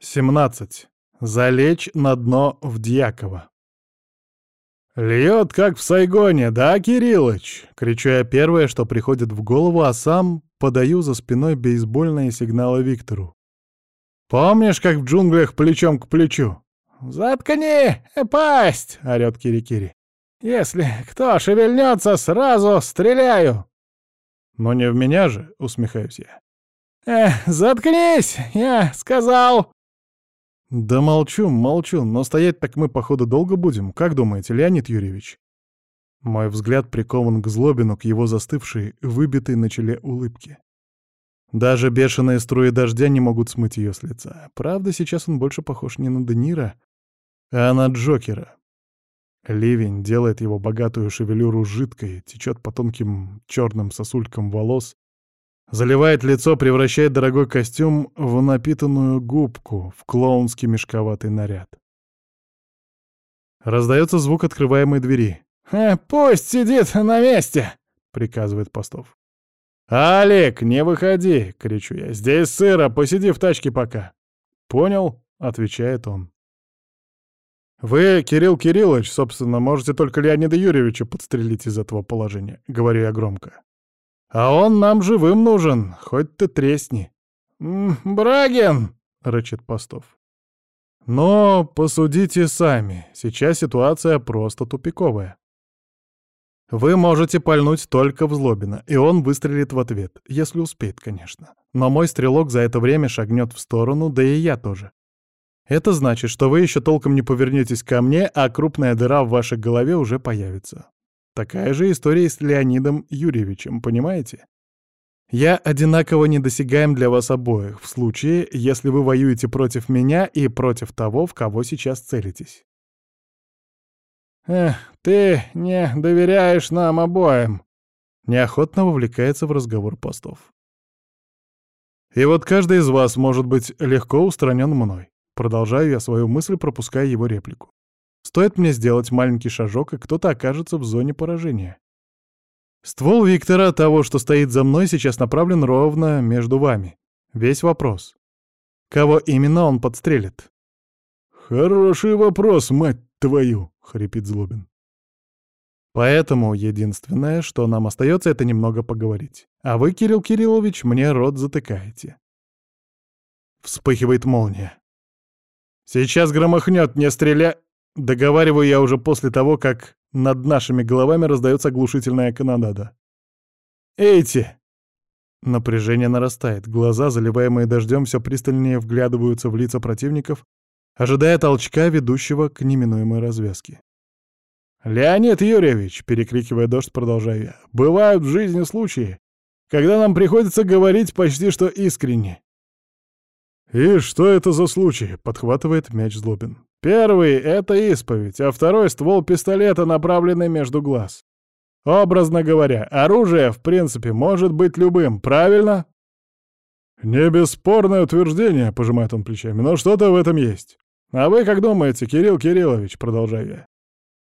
17. Залечь на дно в Дьяково. «Льет, как в Сайгоне, да, Кириллыч?» — кричу я первое, что приходит в голову, а сам подаю за спиной бейсбольные сигналы Виктору. «Помнишь, как в джунглях плечом к плечу?» «Заткни пасть!» — орёт Кири-Кири. «Если кто шевельнется, сразу стреляю!» «Но не в меня же!» — усмехаюсь я. «Эх, заткнись! Я сказал!» «Да молчу, молчу, но стоять так мы, походу, долго будем. Как думаете, Леонид Юрьевич?» Мой взгляд прикован к Злобину, к его застывшей, выбитой на челе улыбке. Даже бешеные струи дождя не могут смыть ее с лица. Правда, сейчас он больше похож не на Денира, а на Джокера. Ливень делает его богатую шевелюру жидкой, течет по тонким черным сосулькам волос, Заливает лицо, превращает дорогой костюм в напитанную губку, в клоунский мешковатый наряд. Раздается звук открываемой двери. «Э, «Пусть сидит на месте!» — приказывает Постов. «Алик, не выходи!» — кричу я. «Здесь сыро, посиди в тачке пока». «Понял?» — отвечает он. «Вы, Кирилл Кириллович, собственно, можете только Леонида Юрьевича подстрелить из этого положения», — говорю я громко. А он нам живым нужен, хоть ты тресни. «Брагин!» — рычит Постов. Но посудите сами, сейчас ситуация просто тупиковая. Вы можете пальнуть только в Злобина, и он выстрелит в ответ, если успеет, конечно. Но мой стрелок за это время шагнет в сторону, да и я тоже. Это значит, что вы еще толком не повернетесь ко мне, а крупная дыра в вашей голове уже появится. Такая же история с Леонидом Юрьевичем, понимаете? Я одинаково недосягаем для вас обоих, в случае, если вы воюете против меня и против того, в кого сейчас целитесь. «Эх, ты не доверяешь нам обоим», — неохотно вовлекается в разговор постов. «И вот каждый из вас может быть легко устранен мной», — продолжаю я свою мысль, пропуская его реплику. Стоит мне сделать маленький шажок, и кто-то окажется в зоне поражения. Ствол Виктора, того, что стоит за мной, сейчас направлен ровно между вами. Весь вопрос. Кого именно он подстрелит? «Хороший вопрос, мать твою!» — хрипит Злобин. Поэтому единственное, что нам остается, это немного поговорить. А вы, Кирилл Кириллович, мне рот затыкаете. Вспыхивает молния. Сейчас громыхнет, не стреля... Договариваю я уже после того, как над нашими головами раздается оглушительная канонада. «Эйти!» Напряжение нарастает, глаза, заливаемые дождем, все пристальнее вглядываются в лица противников, ожидая толчка, ведущего к неминуемой развязке. «Леонид Юрьевич!» — перекрикивая дождь, продолжаю я. «Бывают в жизни случаи, когда нам приходится говорить почти что искренне». «И что это за случай?» — подхватывает мяч Злобин. Первый — это исповедь, а второй — ствол пистолета, направленный между глаз. Образно говоря, оружие, в принципе, может быть любым, правильно? «Не бесспорное утверждение», — пожимает он плечами, — «но что-то в этом есть». «А вы как думаете, Кирилл Кириллович?» — продолжаю я.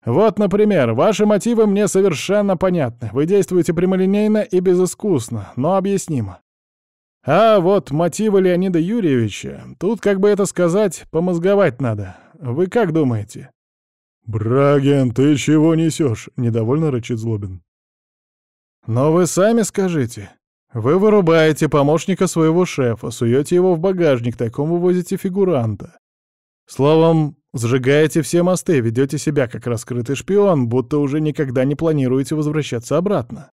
«Вот, например, ваши мотивы мне совершенно понятны. Вы действуете прямолинейно и безыскусно, но объяснимо. А вот мотивы Леонида Юрьевича, тут, как бы это сказать, помозговать надо. Вы как думаете?» «Браген, ты чего несешь?» — недовольно рычит Злобин. «Но вы сами скажите. Вы вырубаете помощника своего шефа, суете его в багажник, тайком вывозите фигуранта. Словом, сжигаете все мосты, ведете себя как раскрытый шпион, будто уже никогда не планируете возвращаться обратно.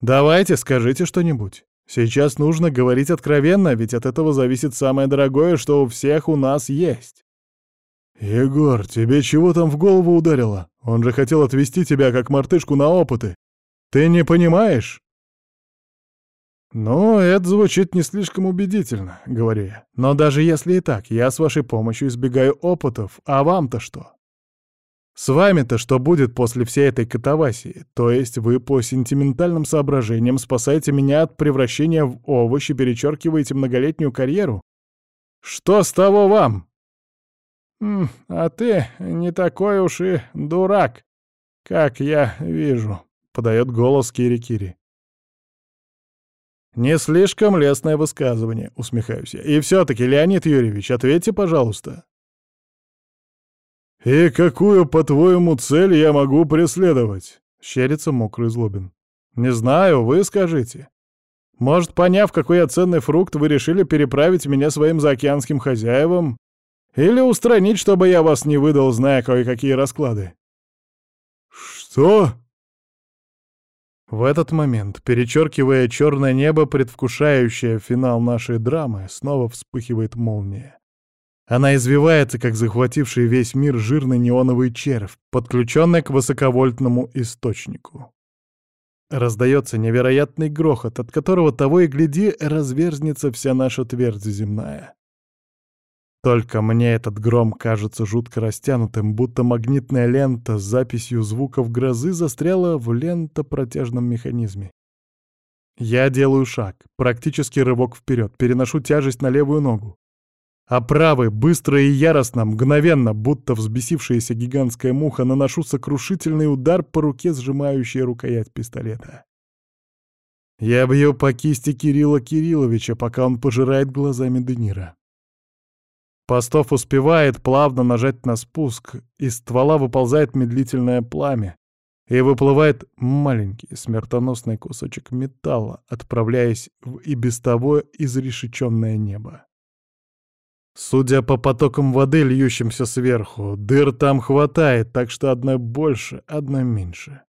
Давайте, скажите что-нибудь. Сейчас нужно говорить откровенно, ведь от этого зависит самое дорогое, что у всех у нас есть. «Егор, тебе чего там в голову ударило? Он же хотел отвезти тебя как мартышку на опыты. Ты не понимаешь?» «Ну, это звучит не слишком убедительно», — говорю я. «Но даже если и так, я с вашей помощью избегаю опытов, а вам-то что?» С вами-то что будет после всей этой катавасии? То есть вы по сентиментальным соображениям спасаете меня от превращения в овощи, перечеркиваете многолетнюю карьеру? Что с того вам? «А ты не такой уж и дурак, как я вижу», — подает голос Кири-Кири. «Не слишком лестное высказывание», — усмехаюсь я. «И все-таки, Леонид Юрьевич, ответьте, пожалуйста». «И какую, по-твоему, цель я могу преследовать?» — щерится мокрый злобин. «Не знаю, вы скажите. Может, поняв, какой я ценный фрукт, вы решили переправить меня своим заокеанским хозяевам? Или устранить, чтобы я вас не выдал, зная кое-какие расклады?» «Что?» В этот момент, перечеркивая черное небо, предвкушающее финал нашей драмы, снова вспыхивает молния. Она извивается, как захвативший весь мир жирный неоновый червь, подключенный к высоковольтному источнику. Раздается невероятный грохот, от которого того и гляди разверзнется вся наша твердь земная. Только мне этот гром кажется жутко растянутым, будто магнитная лента с записью звуков грозы застряла в лентопротяжном механизме. Я делаю шаг, практически рывок вперед, переношу тяжесть на левую ногу. А правый, быстро и яростно, мгновенно, будто взбесившаяся гигантская муха, наношу сокрушительный удар по руке, сжимающей рукоять пистолета. Я бью по кисти Кирилла Кирилловича, пока он пожирает глазами Денира. Постов успевает плавно нажать на спуск, из ствола выползает медлительное пламя, и выплывает маленький смертоносный кусочек металла, отправляясь в и без того изрешеченное небо. Судя по потокам воды, льющимся сверху, дыр там хватает, так что одной больше, одной меньше.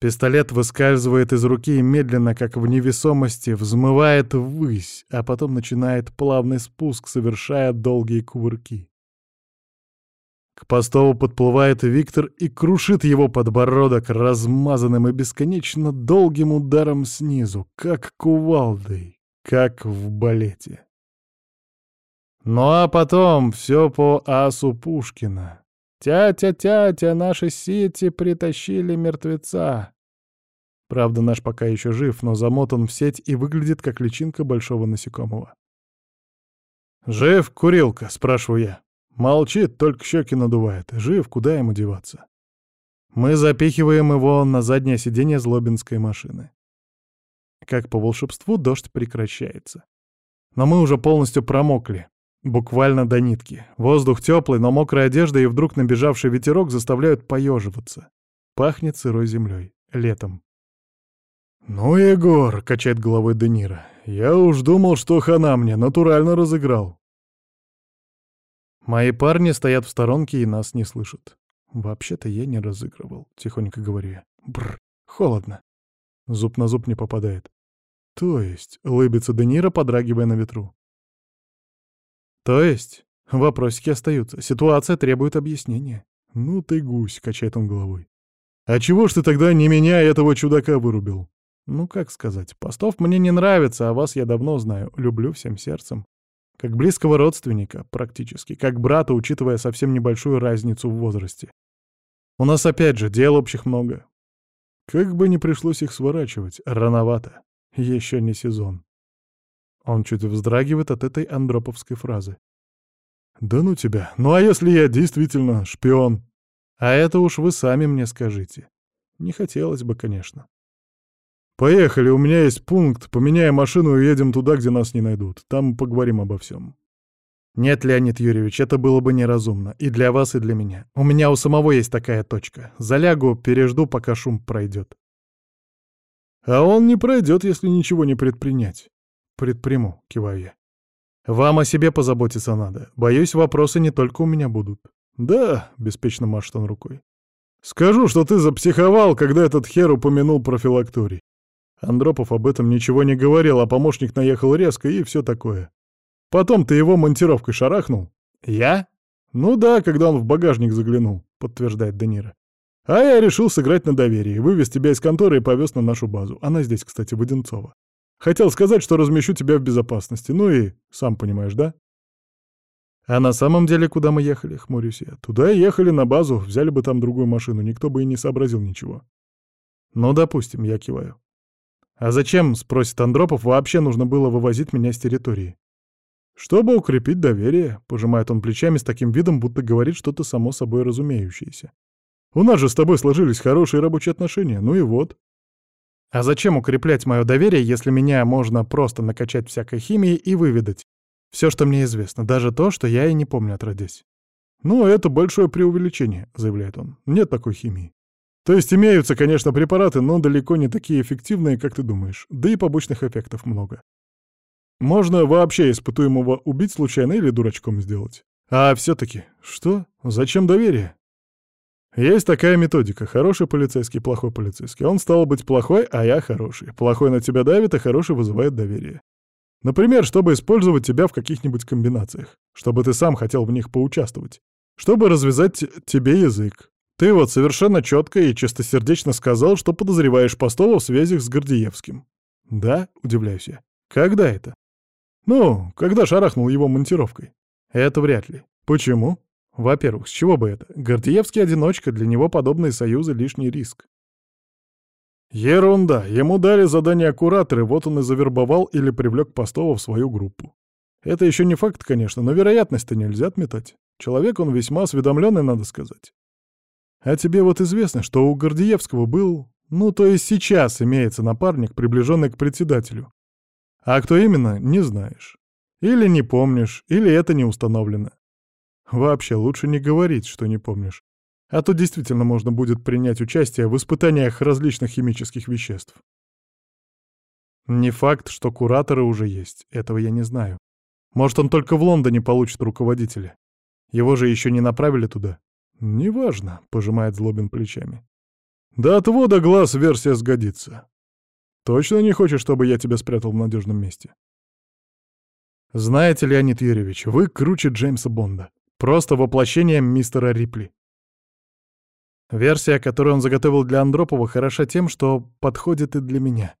Пистолет выскальзывает из руки и медленно, как в невесомости, взмывает ввысь, а потом начинает плавный спуск, совершая долгие кувырки. К постову подплывает Виктор и крушит его подбородок размазанным и бесконечно долгим ударом снизу, как кувалдой, как в балете. Ну а потом все по асу Пушкина. «Тятя-тятя, наши сети притащили мертвеца!» Правда, наш пока еще жив, но замотан в сеть и выглядит как личинка большого насекомого. «Жив, курилка?» — спрашиваю я. Молчит, только щеки надувает. Жив, куда ему деваться? Мы запихиваем его на заднее сиденье злобинской машины. Как по волшебству, дождь прекращается. Но мы уже полностью промокли. Буквально до нитки. Воздух теплый, но мокрая одежда и вдруг набежавший ветерок заставляют поеживаться. Пахнет сырой землей. Летом. «Ну, Егор», — качает головой Денира, — «я уж думал, что хана мне натурально разыграл». Мои парни стоят в сторонке и нас не слышат. «Вообще-то я не разыгрывал», — тихонько говорю я. Бррр, холодно. Зуб на зуб не попадает. То есть, лыбится Денира, подрагивая на ветру. То есть, вопросики остаются. Ситуация требует объяснения. Ну ты гусь, качает он головой. А чего ж ты тогда не меня этого чудака вырубил? Ну, как сказать, Постов мне не нравится, а вас я давно знаю, люблю всем сердцем. Как близкого родственника, практически, как брата, учитывая совсем небольшую разницу в возрасте. У нас опять же дел общих много. Как бы не пришлось их сворачивать, рановато. Еще не сезон. Он чуть вздрагивает от этой андроповской фразы. «Да ну тебя! Ну а если я действительно шпион?» «А это уж вы сами мне скажите. Не хотелось бы, конечно». «Поехали, у меня есть пункт, поменяем машину и едем туда, где нас не найдут. Там поговорим обо всем». «Нет, Леонид Юрьевич, это было бы неразумно. И для вас, и для меня. У меня у самого есть такая точка. Залягу, пережду, пока шум пройдет». «А он не пройдет, если ничего не предпринять». «Предприму», — киваю я. «Вам о себе позаботиться надо. Боюсь, вопросы не только у меня будут». «Да», — беспечно машет он рукой. «Скажу, что ты запсиховал, когда этот хер упомянул про филакторий. Андропов об этом ничего не говорил, а помощник наехал резко и все такое. Потом ты его монтировкой шарахнул». «Я?» «Ну да, когда он в багажник заглянул», — подтверждает Данира. «А я решил сыграть на доверии, вывез тебя из конторы и повез на нашу базу. Она здесь, кстати, в Одинцово. Хотел сказать, что размещу тебя в безопасности. Ну и сам понимаешь, да? А на самом деле куда мы ехали, хмурюсь я? Туда ехали на базу, взяли бы там другую машину, никто бы и не сообразил ничего. Ну, допустим, я киваю. А зачем, спросит Андропов, вообще нужно было вывозить меня с территории? Чтобы укрепить доверие, пожимает он плечами с таким видом, будто говорит что-то само собой разумеющееся. У нас же с тобой сложились хорошие рабочие отношения, ну и вот. А зачем укреплять мое доверие, если меня можно просто накачать всякой химией и выведать? Все, что мне известно, даже то, что я и не помню отродясь. «Ну, это большое преувеличение», — заявляет он. «Нет такой химии. То есть имеются, конечно, препараты, но далеко не такие эффективные, как ты думаешь. Да и побочных эффектов много. Можно вообще испытуемого убить случайно или дурачком сделать. А все-таки, что? Зачем доверие? Есть такая методика. Хороший полицейский, плохой полицейский. Он стал быть плохой, а я хороший. Плохой на тебя давит, а хороший вызывает доверие. Например, чтобы использовать тебя в каких-нибудь комбинациях. Чтобы ты сам хотел в них поучаствовать. Чтобы развязать тебе язык. Ты вот совершенно четко и чистосердечно сказал, что подозреваешь Постова в связях с Гордеевским. Да, удивляюсь я. Когда это? Ну, когда шарахнул его монтировкой. Это вряд ли. Почему? Во-первых, с чего бы это? Гордеевский одиночка, для него подобные союзы — лишний риск. Ерунда. Ему дали задание кураторы, вот он и завербовал или привлек Постова в свою группу. Это еще не факт, конечно, но вероятность-то нельзя отметать. Человек он весьма осведомленный, надо сказать. А тебе вот известно, что у Гордеевского был, ну, то есть сейчас имеется напарник, приближенный к председателю. А кто именно, не знаешь. Или не помнишь, или это не установлено. Вообще, лучше не говорить, что не помнишь. А то действительно можно будет принять участие в испытаниях различных химических веществ. Не факт, что кураторы уже есть, этого я не знаю. Может, он только в Лондоне получит руководителя. Его же еще не направили туда. «Неважно», — пожимает Злобин плечами. «Да отвода глаз версия сгодится. Точно не хочешь, чтобы я тебя спрятал в надежном месте?» «Знаете, Леонид Юрьевич, вы круче Джеймса Бонда. Просто воплощение мистера Рипли. Версия, которую он заготовил для Андропова, хороша тем, что подходит и для меня.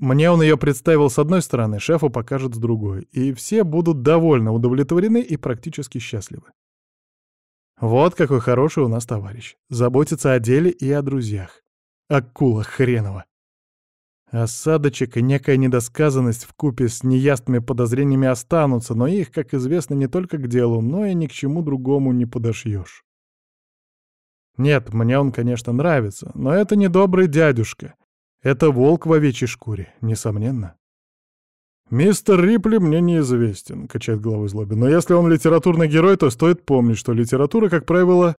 Мне он ее представил с одной стороны, шефу покажет с другой, и все будут довольно удовлетворены и практически счастливы. Вот какой хороший у нас товарищ. Заботится о деле и о друзьях. Акула хренова. Осадочек и некая недосказанность в купе с неясными подозрениями останутся, но их, как известно, не только к делу, но и ни к чему другому не подошьешь. Нет, мне он, конечно, нравится, но это не добрый дядюшка. Это волк в овечьей шкуре, несомненно. «Мистер Рипли мне неизвестен», — качает головой злобин. «Но если он литературный герой, то стоит помнить, что литература, как правило,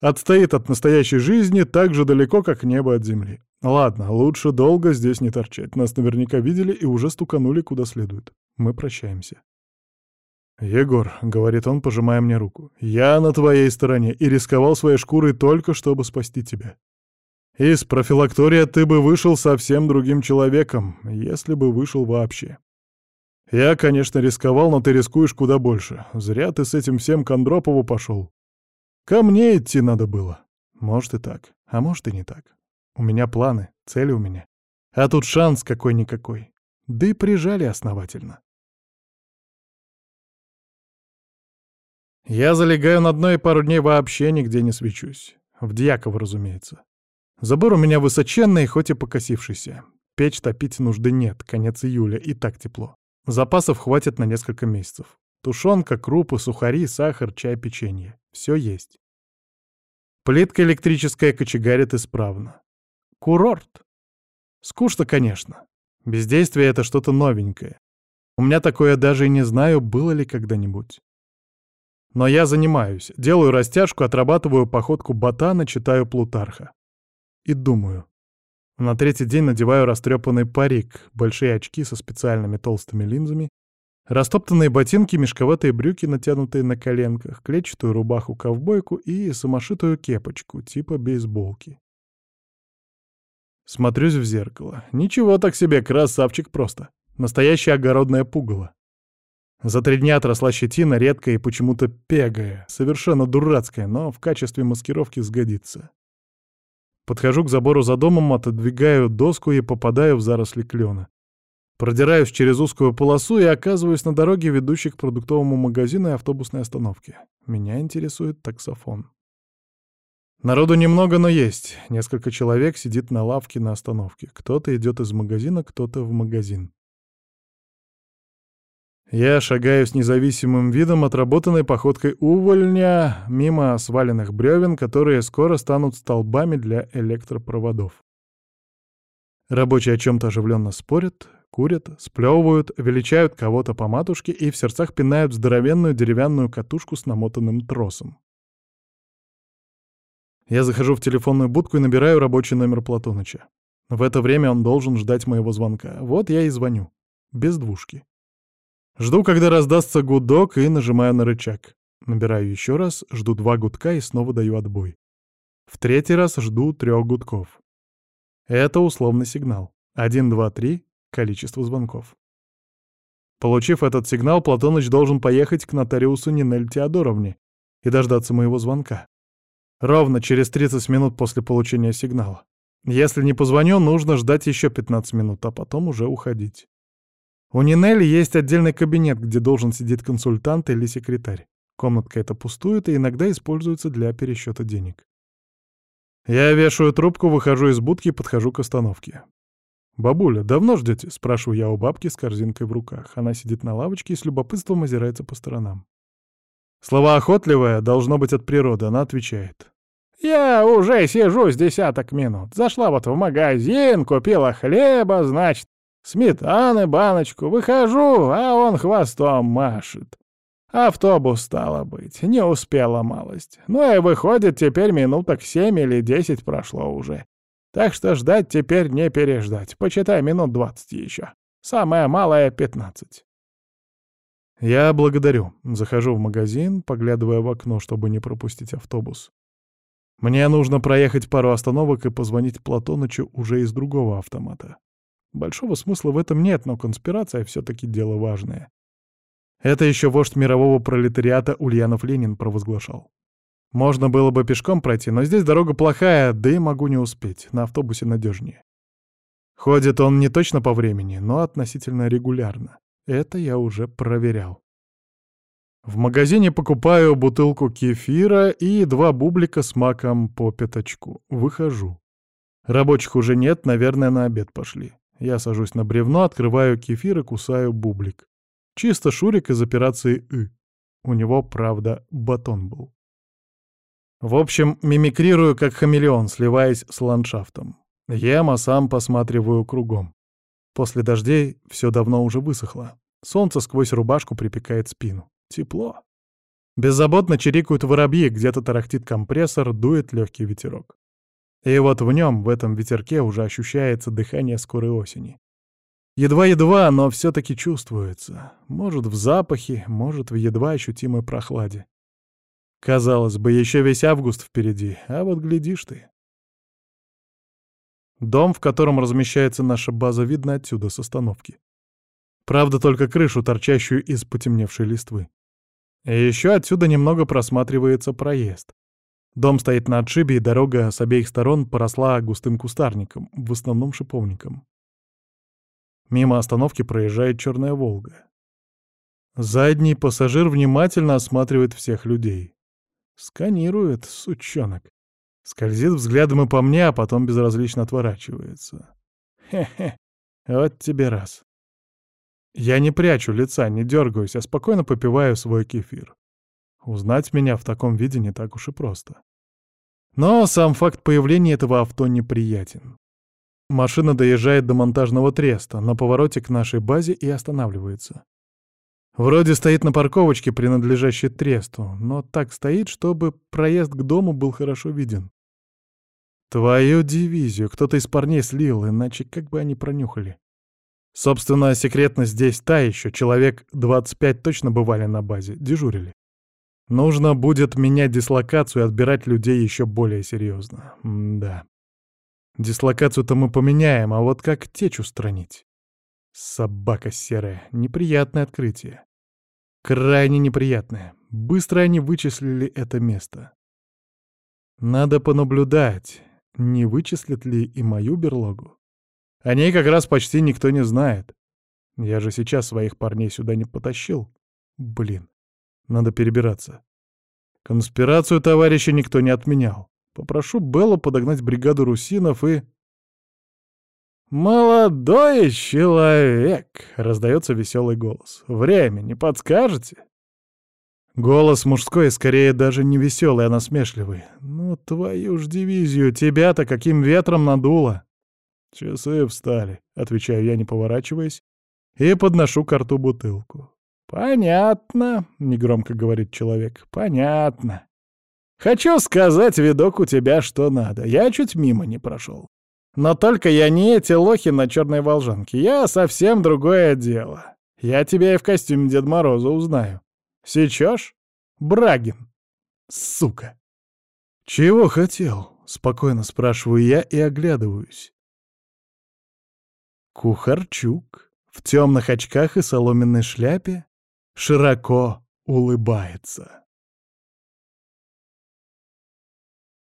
отстоит от настоящей жизни так же далеко, как небо от земли. Ладно, лучше долго здесь не торчать. Нас наверняка видели и уже стуканули куда следует. Мы прощаемся». «Егор», — говорит он, пожимая мне руку, — «я на твоей стороне и рисковал своей шкурой только, чтобы спасти тебя. Из профилактория ты бы вышел совсем другим человеком, если бы вышел вообще. Я, конечно, рисковал, но ты рискуешь куда больше. Зря ты с этим всем к Андропову пошел. Ко мне идти надо было. Может и так, а может и не так. У меня планы, цели у меня. А тут шанс какой-никакой. Да и прижали основательно. Я залегаю на дно и пару дней вообще нигде не свечусь. В Дьяково, разумеется. Забор у меня высоченный, хоть и покосившийся. Печь топить нужды нет, конец июля, и так тепло. Запасов хватит на несколько месяцев. Тушенка, крупы, сухари, сахар, чай, печенье. Все есть. Плитка электрическая кочегарит исправно. Курорт. Скучно, конечно. Бездействие — это что-то новенькое. У меня такое даже и не знаю, было ли когда-нибудь. Но я занимаюсь, делаю растяжку, отрабатываю походку ботана, читаю Плутарха. И думаю, на третий день надеваю растрепанный парик, большие очки со специальными толстыми линзами, растоптанные ботинки, мешковатые брюки, натянутые на коленках, клетчатую рубаху-ковбойку и самошитую кепочку, типа бейсболки. Смотрюсь в зеркало. Ничего так себе, красавчик просто. Настоящее огородное пугало. За три дня отросла щетина, редкая и почему-то пегая, совершенно дурацкая, но в качестве маскировки сгодится. Подхожу к забору за домом, отодвигаю доску и попадаю в заросли клена. Продираюсь через узкую полосу и оказываюсь на дороге, ведущей к продуктовому магазину и автобусной остановке. Меня интересует таксофон. Народу немного, но есть. Несколько человек сидит на лавке на остановке. Кто-то идет из магазина, кто-то в магазин. Я шагаю с независимым видом, отработанной походкой увольня, мимо сваленных бревен, которые скоро станут столбами для электропроводов. Рабочие о чем-то оживленно спорят, Курят, сплевывают, величают кого-то по матушке и в сердцах пинают здоровенную деревянную катушку с намотанным тросом. Я захожу в телефонную будку и набираю рабочий номер Платоныча. В это время он должен ждать моего звонка. Вот я и звоню. Без двушки. Жду, когда раздастся гудок, и нажимаю на рычаг. Набираю еще раз, жду два гудка и снова даю отбой. В третий раз жду трех гудков. Это условный сигнал. 1, 2, 3, количеству звонков. Получив этот сигнал, Платоныч должен поехать к нотариусу Нинель Теодоровне и дождаться моего звонка. Ровно через 30 минут после получения сигнала. Если не позвоню, нужно ждать еще 15 минут, а потом уже уходить. У Нинели есть отдельный кабинет, где должен сидеть консультант или секретарь. Комнатка эта пустует и иногда используется для пересчета денег. Я вешаю трубку, выхожу из будки и подхожу к остановке. «Бабуля, давно ждете?» — спрашиваю я у бабки с корзинкой в руках. Она сидит на лавочке и с любопытством озирается по сторонам. Слова охотливая, должно быть от природы, она отвечает. «Я уже сижу с десяток минут. Зашла вот в магазин, купила хлеба, значит, сметаны, баночку. Выхожу, а он хвостом машет. Автобус, стало быть, не успела малость. Ну и выходит, теперь минуток семь или десять прошло уже. Так что ждать теперь не переждать. Почитай, минут двадцать еще. Самое малое — пятнадцать. Я благодарю. Захожу в магазин, поглядывая в окно, чтобы не пропустить автобус. Мне нужно проехать пару остановок и позвонить Платонычу уже из другого автомата. Большого смысла в этом нет, но конспирация все-таки дело важное. Это еще вождь мирового пролетариата Ульянов Ленин провозглашал. Можно было бы пешком пройти, но здесь дорога плохая, да и могу не успеть, на автобусе надежнее. Ходит он не точно по времени, но относительно регулярно. Это я уже проверял. В магазине покупаю бутылку кефира и два бублика с маком по пятачку. Выхожу. Рабочих уже нет, наверное, на обед пошли. Я сажусь на бревно, открываю кефир и кусаю бублик. Чисто Шурик из операции «И». У него, правда, батон был. В общем, мимикрирую как хамелеон, сливаясь с ландшафтом. Ем, а сам посматриваю кругом. После дождей все давно уже высохло. Солнце сквозь рубашку припекает спину. Тепло. Беззаботно чирикают воробьи, где-то тарахтит компрессор, дует легкий ветерок. И вот в нем, в этом ветерке, уже ощущается дыхание скорой осени. Едва-едва, но все-таки чувствуется. Может, в запахе, может, в едва ощутимой прохладе. Казалось бы, еще весь август впереди, а вот глядишь ты. Дом, в котором размещается наша база, видно отсюда, с остановки. Правда, только крышу, торчащую из потемневшей листвы. И еще отсюда немного просматривается проезд. Дом стоит на отшибе, и дорога с обеих сторон поросла густым кустарником, в основном шиповником. Мимо остановки проезжает черная «Волга». Задний пассажир внимательно осматривает всех людей. Сканирует, сучонок. Скользит взглядом и по мне, а потом безразлично отворачивается. Хе-хе, вот тебе раз. Я не прячу лица, не дергаюсь, а спокойно попиваю свой кефир. Узнать меня в таком виде не так уж и просто. Но сам факт появления этого авто неприятен. Машина доезжает до монтажного треста, на повороте к нашей базе и останавливается. Вроде стоит на парковочке, принадлежащей тресту, но так стоит, чтобы проезд к дому был хорошо виден. Твою дивизию кто-то из парней слил, иначе как бы они пронюхали. Собственно, секретность здесь та еще. Человек 25 точно бывали на базе, дежурили. Нужно будет менять дислокацию и отбирать людей еще более серьезно. Да. Дислокацию-то мы поменяем, а вот как течь устранить? Собака серая. Неприятное открытие. Крайне неприятное. Быстро они вычислили это место. Надо понаблюдать, не вычислят ли и мою берлогу. О ней как раз почти никто не знает. Я же сейчас своих парней сюда не потащил. Блин, надо перебираться. Конспирацию товарища никто не отменял. Попрошу Беллу подогнать бригаду русинов и... «Молодой человек!» — раздается веселый голос. «Время не подскажете?» Голос мужской, скорее даже не веселый, а насмешливый. «Ну, твою ж дивизию, тебя-то каким ветром надуло!» «Часы встали», — отвечаю я, не поворачиваясь, и подношу к рту бутылку. «Понятно», — негромко говорит человек, — «понятно. Хочу сказать, видок у тебя что надо. Я чуть мимо не прошел. Но только я не эти лохи на черной волжанке. Я совсем другое дело. Я тебя и в костюме Дед Мороза узнаю. Сечешь? Брагин. Сука. Чего хотел? Спокойно спрашиваю я и оглядываюсь. Кухарчук в темных очках и соломенной шляпе широко улыбается.